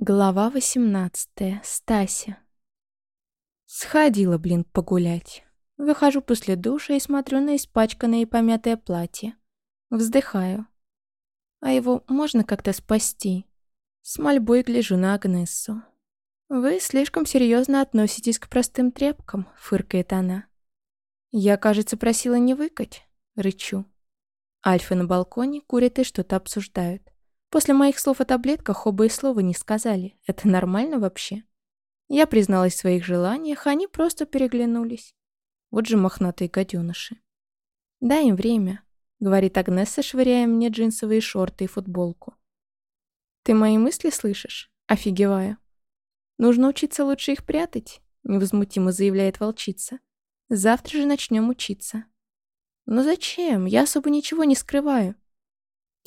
Глава 18. Стася. Сходила, блин, погулять. Выхожу после душа и смотрю на испачканное и помятое платье. Вздыхаю. А его можно как-то спасти? С мольбой гляжу на Агнессу. «Вы слишком серьезно относитесь к простым тряпкам», — фыркает она. «Я, кажется, просила не выкать», — рычу. Альфа на балконе курят и что-то обсуждают. После моих слов о таблетках оба и слова не сказали. Это нормально вообще? Я призналась в своих желаниях, они просто переглянулись. Вот же мохнатые гаденыши. «Дай им время», — говорит Агнесса, швыряя мне джинсовые шорты и футболку. «Ты мои мысли слышишь?» Офигеваю. «Нужно учиться лучше их прятать», — невозмутимо заявляет волчица. «Завтра же начнем учиться». «Но зачем? Я особо ничего не скрываю».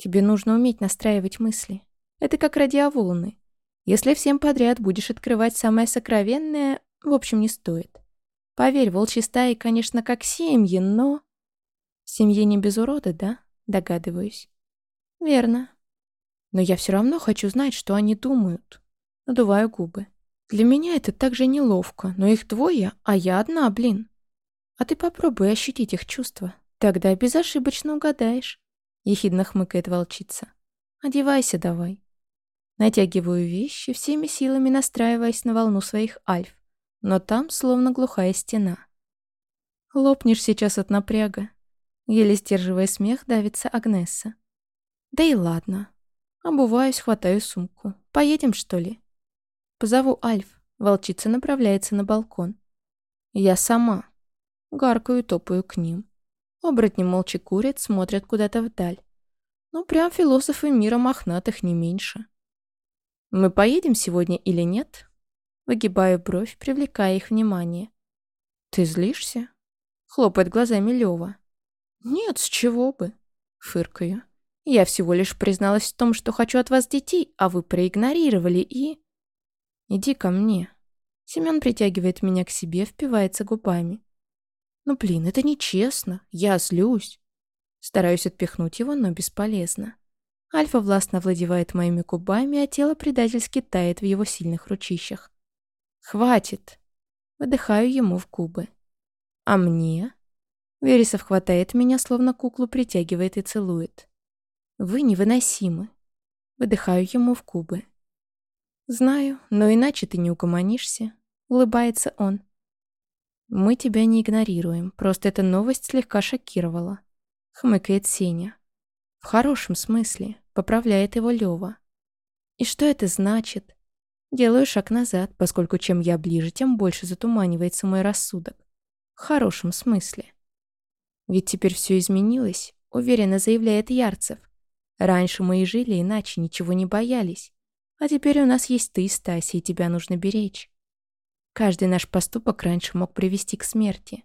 Тебе нужно уметь настраивать мысли. Это как радиоволны. Если всем подряд будешь открывать самое сокровенное, в общем, не стоит. Поверь, волчьи стаи, конечно, как семьи, но... Семье не без урода, да? Догадываюсь. Верно. Но я все равно хочу знать, что они думают. Надуваю губы. Для меня это так же неловко, но их двое, а я одна, блин. А ты попробуй ощутить их чувства. Тогда безошибочно угадаешь. — ехидно хмыкает волчица. «Одевайся давай». Натягиваю вещи, всеми силами настраиваясь на волну своих альф, но там словно глухая стена. «Лопнешь сейчас от напряга», — еле сдерживая смех, давится Агнесса. «Да и ладно. Обуваюсь, хватаю сумку. Поедем, что ли?» Позову Альф. Волчица направляется на балкон. Я сама. Гаркаю, топаю к ним. Оборотни молча курят, смотрят куда-то вдаль. Ну, прям философы мира мохнатых не меньше. «Мы поедем сегодня или нет?» Выгибаю бровь, привлекая их внимание. «Ты злишься?» Хлопает глазами Лёва. «Нет, с чего бы?» Фыркаю. «Я всего лишь призналась в том, что хочу от вас детей, а вы проигнорировали и...» «Иди ко мне». Семён притягивает меня к себе, впивается губами. Ну блин, это нечестно. Я злюсь. Стараюсь отпихнуть его, но бесполезно. Альфа властно владевает моими губами, а тело предательски тает в его сильных ручищах. «Хватит!» Выдыхаю ему в губы. «А мне?» Вересов хватает меня, словно куклу притягивает и целует. «Вы невыносимы!» Выдыхаю ему в губы. «Знаю, но иначе ты не угомонишься», — улыбается он. «Мы тебя не игнорируем, просто эта новость слегка шокировала», — хмыкает Сеня. «В хорошем смысле», — поправляет его Лёва. «И что это значит?» Делаю шаг назад, поскольку чем я ближе, тем больше затуманивается мой рассудок. В хорошем смысле. Ведь теперь все изменилось, уверенно заявляет Ярцев. Раньше мы и жили иначе, ничего не боялись. А теперь у нас есть ты, Стася, и тебя нужно беречь. Каждый наш поступок раньше мог привести к смерти.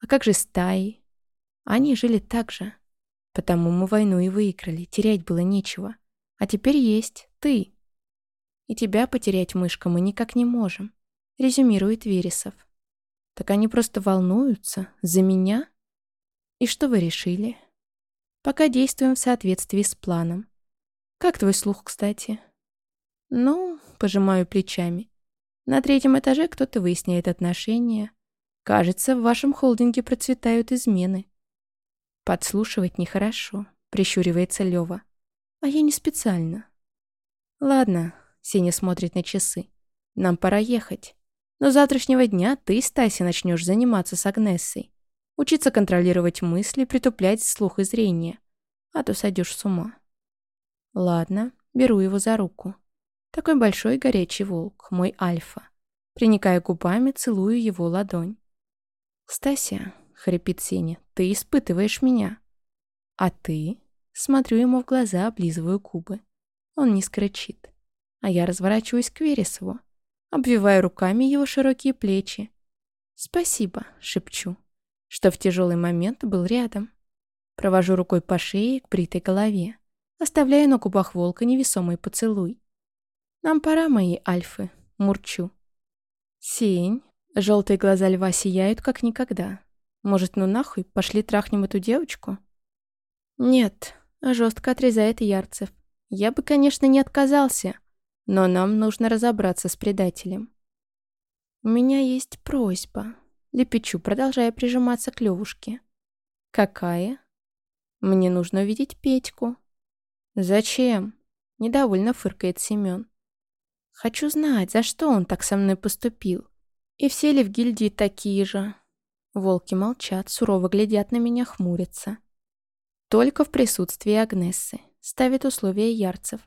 А как же стаи? Они жили так же. Потому мы войну и выиграли, терять было нечего. А теперь есть ты. И тебя потерять, мышка, мы никак не можем, резюмирует Вересов. Так они просто волнуются за меня? И что вы решили? Пока действуем в соответствии с планом. Как твой слух, кстати? Ну, пожимаю плечами. На третьем этаже кто-то выясняет отношения. Кажется, в вашем холдинге процветают измены. Подслушивать нехорошо, прищуривается Лёва. А я не специально. Ладно, Сеня смотрит на часы. Нам пора ехать. Но с завтрашнего дня ты, Стася, начнешь заниматься с Агнессой. Учиться контролировать мысли, притуплять слух и зрение. А то сойдешь с ума. Ладно, беру его за руку. Такой большой горячий волк, мой альфа. Приникая губами, целую его ладонь. «Стася», — хрипит Сеня, — «ты испытываешь меня». «А ты?» Смотрю ему в глаза, облизываю губы. Он не скрычит. А я разворачиваюсь к Вересову. Обвиваю руками его широкие плечи. «Спасибо», — шепчу, что в тяжелый момент был рядом. Провожу рукой по шее к бритой голове. Оставляю на губах волка невесомый поцелуй. «Нам пора, мои альфы», — мурчу. «Сень». Желтые глаза льва сияют, как никогда. «Может, ну нахуй, пошли трахнем эту девочку?» «Нет», — жестко отрезает Ярцев. «Я бы, конечно, не отказался, Но нам нужно разобраться с предателем. У меня есть просьба. Лепечу, продолжая прижиматься к Левушке. Какая? Мне нужно увидеть Петьку. Зачем? Недовольно фыркает Семен. Хочу знать, за что он так со мной поступил. И все ли в гильдии такие же? Волки молчат, сурово глядят на меня, хмурятся. Только в присутствии Агнессы. Ставит условия ярцев.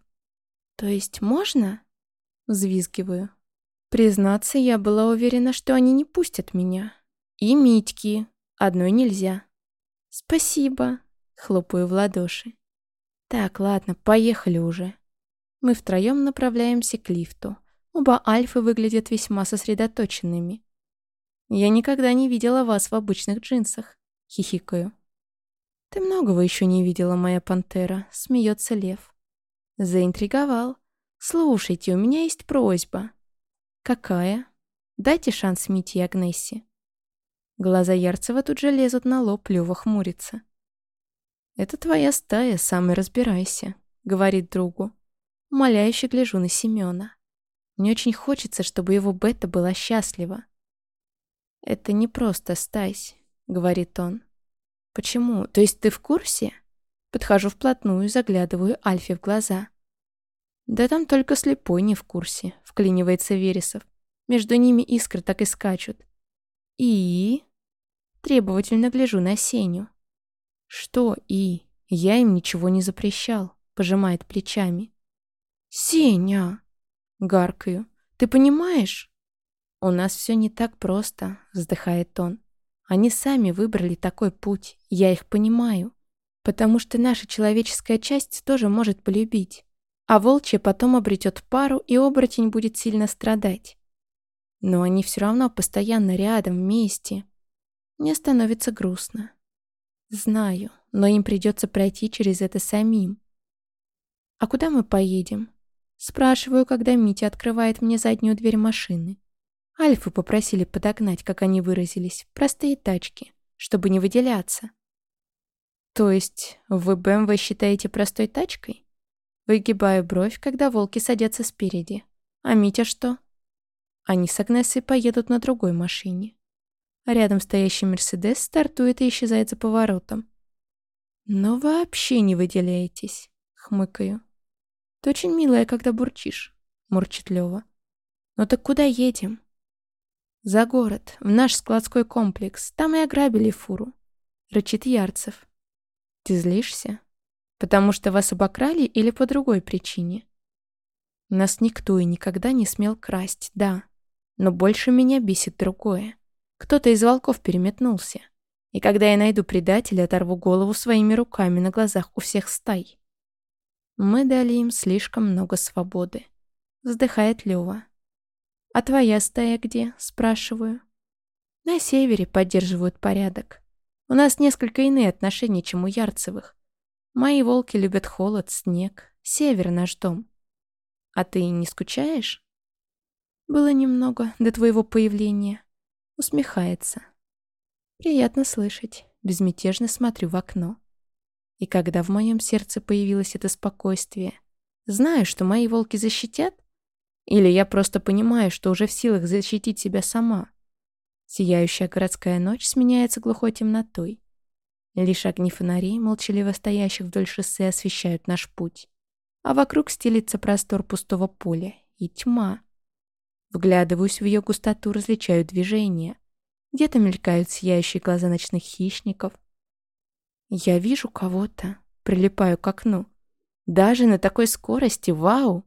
«То есть можно?» Взвизгиваю. Признаться, я была уверена, что они не пустят меня. И Митьки. Одной нельзя. «Спасибо», — хлопаю в ладоши. «Так, ладно, поехали уже». Мы втроем направляемся к лифту. Оба альфы выглядят весьма сосредоточенными. «Я никогда не видела вас в обычных джинсах», — хихикаю. «Ты многого еще не видела, моя пантера», — смеется лев. Заинтриговал. Слушайте, у меня есть просьба. Какая? Дайте шанс Мите и Агнессе. Глаза Ярцева тут же лезут на лоб, Лёва хмурится. «Это твоя стая, сам и разбирайся», — говорит другу. Умоляюще гляжу на Семёна. Мне очень хочется, чтобы его Бета была счастлива. «Это не просто стась», — говорит он. «Почему? То есть ты в курсе?» Подхожу вплотную, заглядываю Альфе в глаза. «Да там только слепой не в курсе», — вклинивается Вересов. Между ними искры так и скачут. «И?» Требовательно гляжу на Сеню. «Что «и?» Я им ничего не запрещал», — пожимает плечами. «Сеня!» — гаркаю. «Ты понимаешь?» «У нас все не так просто», — вздыхает он. «Они сами выбрали такой путь, я их понимаю потому что наша человеческая часть тоже может полюбить, а волчья потом обретет пару, и оборотень будет сильно страдать. Но они все равно постоянно рядом, вместе. Мне становится грустно. Знаю, но им придется пройти через это самим. «А куда мы поедем?» Спрашиваю, когда Митя открывает мне заднюю дверь машины. Альфы попросили подогнать, как они выразились, простые тачки, чтобы не выделяться. То есть вы БМВ считаете простой тачкой? Выгибаю бровь, когда волки садятся спереди. А Митя что? Они с Агнесой поедут на другой машине. Рядом стоящий Мерседес стартует и исчезает за поворотом. «Но вообще не выделяетесь», — хмыкаю. «Ты очень милая, когда бурчишь», — мурчит Лёва. «Ну так куда едем?» «За город, в наш складской комплекс. Там и ограбили фуру», — рычит Ярцев. Ты злишься? Потому что вас обокрали или по другой причине? Нас никто и никогда не смел красть, да. Но больше меня бесит другое. Кто-то из волков переметнулся. И когда я найду предателя, оторву голову своими руками на глазах у всех стай. Мы дали им слишком много свободы. Вздыхает Лёва. «А твоя стая где?» – спрашиваю. На севере поддерживают порядок. У нас несколько иные отношения, чем у Ярцевых. Мои волки любят холод, снег. Север наш дом. А ты не скучаешь? Было немного до твоего появления. Усмехается. Приятно слышать. Безмятежно смотрю в окно. И когда в моем сердце появилось это спокойствие, знаю, что мои волки защитят? Или я просто понимаю, что уже в силах защитить себя сама? Сияющая городская ночь сменяется глухой темнотой. Лишь огни фонарей, молчаливо стоящих вдоль шоссе, освещают наш путь. А вокруг стелится простор пустого поля и тьма. Вглядываюсь в ее густоту, различаю движения. Где-то мелькают сияющие глаза ночных хищников. Я вижу кого-то, прилипаю к окну. Даже на такой скорости, вау!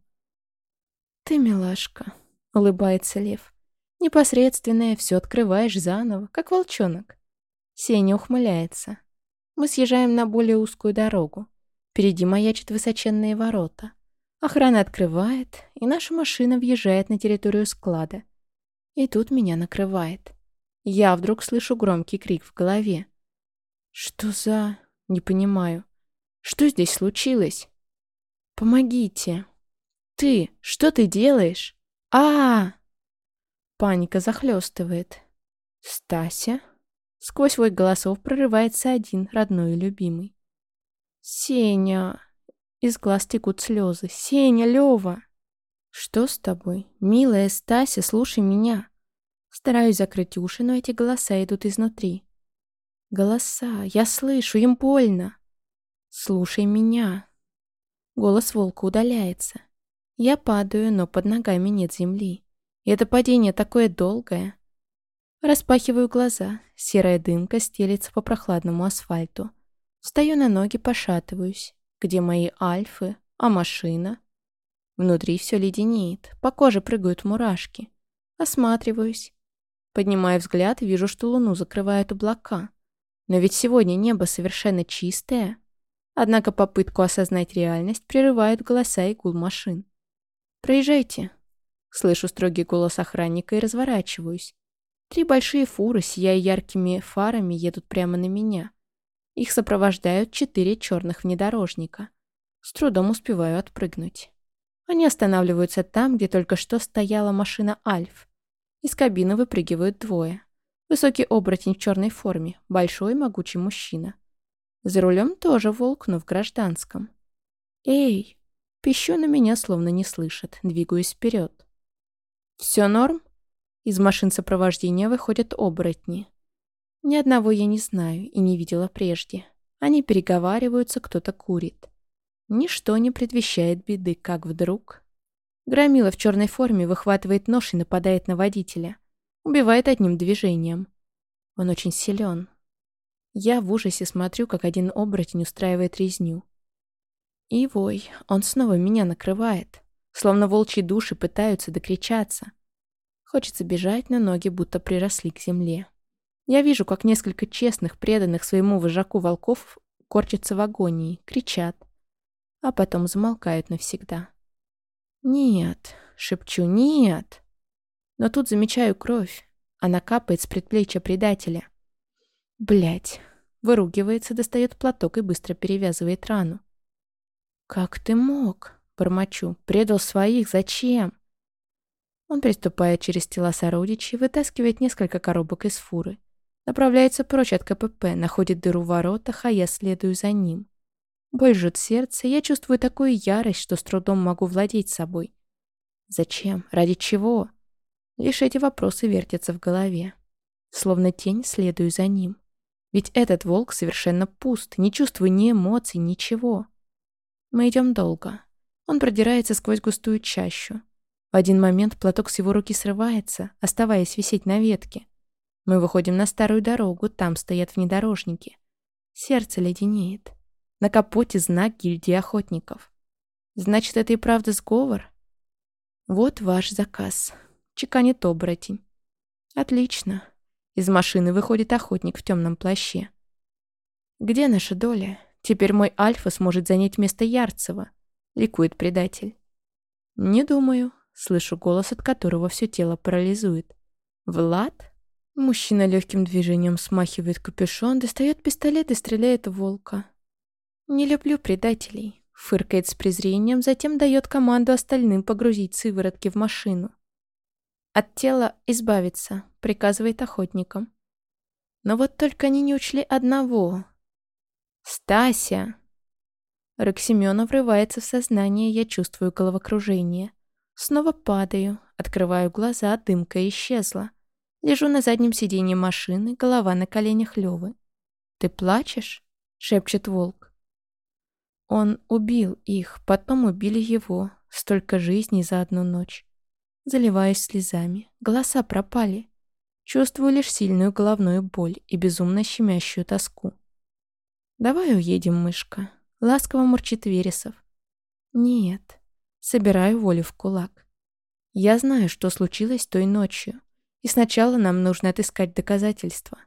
Ты, милашка, улыбается лев. Непосредственное все открываешь заново, как волчонок. Сеня ухмыляется. Мы съезжаем на более узкую дорогу. Впереди маячат высоченные ворота. Охрана открывает, и наша машина въезжает на территорию склада. И тут меня накрывает. Я вдруг слышу громкий крик в голове. «Что за...» «Не понимаю. Что здесь случилось?» «Помогите!» «Ты! Что ты делаешь?» а, -а, -а Паника захлестывает. «Стася?» Сквозь свой голосов прорывается один, родной и любимый. «Сеня!» Из глаз текут слезы. «Сеня, Лёва!» «Что с тобой? Милая Стася, слушай меня!» Стараюсь закрыть уши, но эти голоса идут изнутри. Голоса, я слышу, им больно. Слушай меня. Голос волка удаляется. Я падаю, но под ногами нет земли. И это падение такое долгое. Распахиваю глаза. Серая дымка стелится по прохладному асфальту. Встаю на ноги, пошатываюсь. Где мои альфы? А машина? Внутри все леденеет. По коже прыгают мурашки. Осматриваюсь. Поднимая взгляд, вижу, что луну закрывают облака. Но ведь сегодня небо совершенно чистое. Однако попытку осознать реальность прерывают голоса и гул машин. «Проезжайте». Слышу строгий голос охранника и разворачиваюсь. Три большие фуры, сияя яркими фарами, едут прямо на меня. Их сопровождают четыре черных внедорожника. С трудом успеваю отпрыгнуть. Они останавливаются там, где только что стояла машина «Альф». Из кабины выпрыгивают двое. Высокий оборотень в черной форме, большой могучий мужчина. За рулем тоже волк, но в гражданском. «Эй!» Пищу на меня словно не слышат, двигаюсь вперед. «Все норм?» Из машин сопровождения выходят оборотни. Ни одного я не знаю и не видела прежде. Они переговариваются, кто-то курит. Ничто не предвещает беды, как вдруг... Громила в черной форме выхватывает нож и нападает на водителя. Убивает одним движением. Он очень силен. Я в ужасе смотрю, как один оборотень устраивает резню. И вой, он снова меня накрывает. Словно волчьи души пытаются докричаться. Хочется бежать, но ноги будто приросли к земле. Я вижу, как несколько честных, преданных своему вожаку волков корчатся в агонии, кричат, а потом замолкают навсегда. «Нет», — шепчу, «нет». Но тут замечаю кровь. Она капает с предплечья предателя. Блять. Выругивается, достает платок и быстро перевязывает рану. «Как ты мог?» — бормочу. «Предал своих. Зачем?» Он приступает через тела сородичей, вытаскивает несколько коробок из фуры. Направляется прочь от КПП, находит дыру в воротах, а я следую за ним. Боль жжет сердце, я чувствую такую ярость, что с трудом могу владеть собой. Зачем? Ради чего? Лишь эти вопросы вертятся в голове. Словно тень следую за ним. Ведь этот волк совершенно пуст, не чувствую ни эмоций, ничего. Мы идем долго. Он продирается сквозь густую чащу. В один момент платок с его руки срывается, оставаясь висеть на ветке. Мы выходим на старую дорогу, там стоят внедорожники. Сердце леденеет. На капоте знак гильдии охотников. Значит, это и правда сговор? Вот ваш заказ. Чеканит оборотень. Отлично. Из машины выходит охотник в темном плаще. Где наша доля? Теперь мой Альфа сможет занять место Ярцева. Ликует предатель. Не думаю. Слышу голос, от которого все тело парализует. Влад? Мужчина легким движением смахивает капюшон, достает пистолет и стреляет в волка. «Не люблю предателей», — фыркает с презрением, затем дает команду остальным погрузить сыворотки в машину. «От тела избавиться», — приказывает охотникам. Но вот только они не учли одного. «Стася!» Рык врывается в сознание, я чувствую головокружение. Снова падаю, открываю глаза, дымка исчезла. Лежу на заднем сиденье машины, голова на коленях Лёвы. «Ты плачешь?» — шепчет волк. Он убил их, потом убили его. Столько жизней за одну ночь. Заливаюсь слезами. Голоса пропали. Чувствую лишь сильную головную боль и безумно щемящую тоску. «Давай уедем, мышка», — ласково мурчит Вересов. «Нет». Собираю волю в кулак. Я знаю, что случилось той ночью, и сначала нам нужно отыскать доказательства.